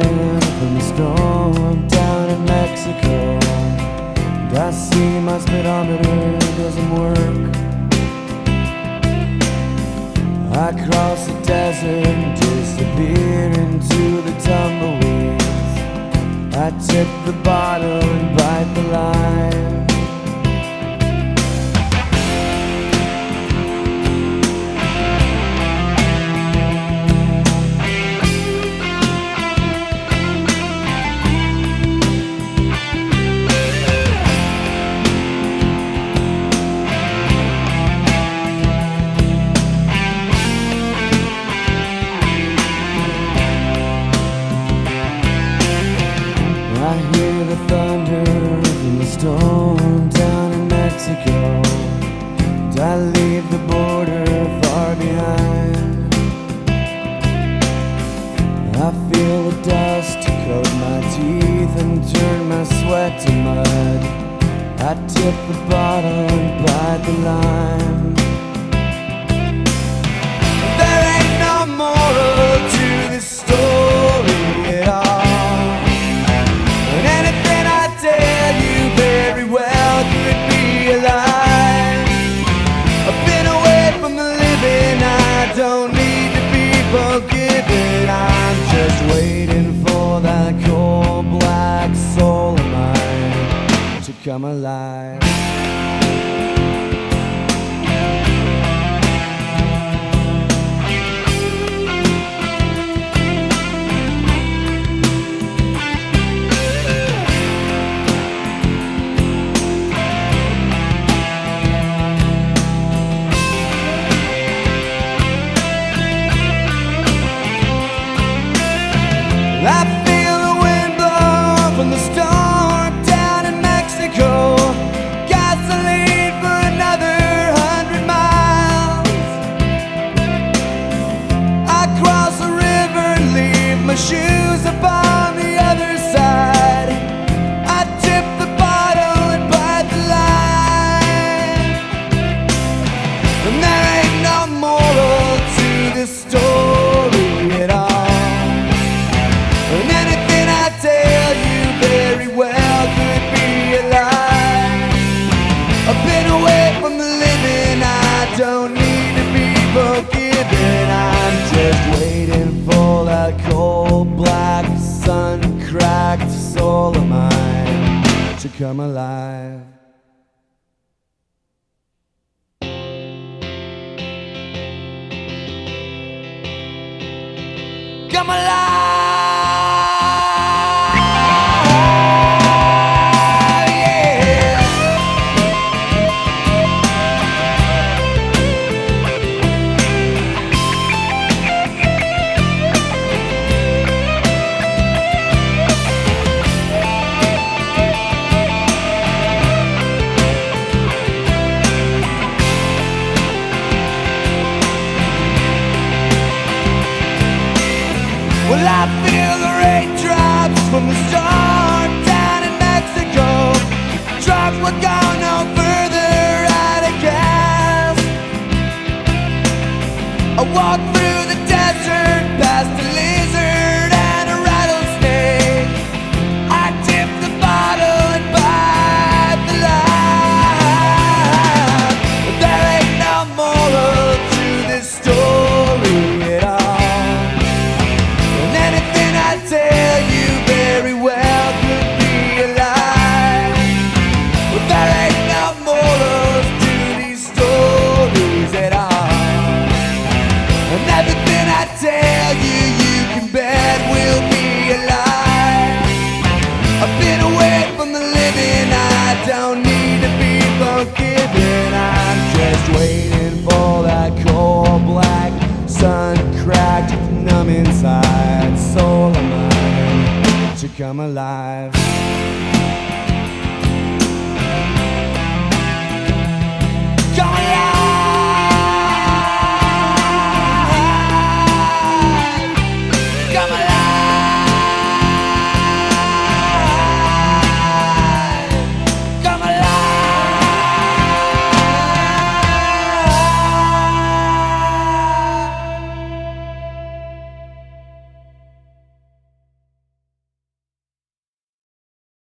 from the storm down in Mexico. And I see my speedometer doesn't work. I cross the desert and disappear into the tumbleweeds. I tip the bottle and bite the line. Storm down in Mexico. And I leave the border far behind. I feel the dust coat my teeth and turn my sweat to mud. I tip the bottle and bite the lime. Don't need to be forgiven. I'm just waiting for that cold black soul of mine to come alive. Shoes upon the other side. I tip the bottle and bite the line. And there ain't no moral to this story at all. And anything I tell you very well could be a lie. I've been away from the living, I don't need to be forgiven. I'm just waiting to come alive. Come alive, Well, I feel the raindrops from the storm down in Mexico. Trucks were gone no further out of gas. I walk cracked numb inside soul of mine to come alive.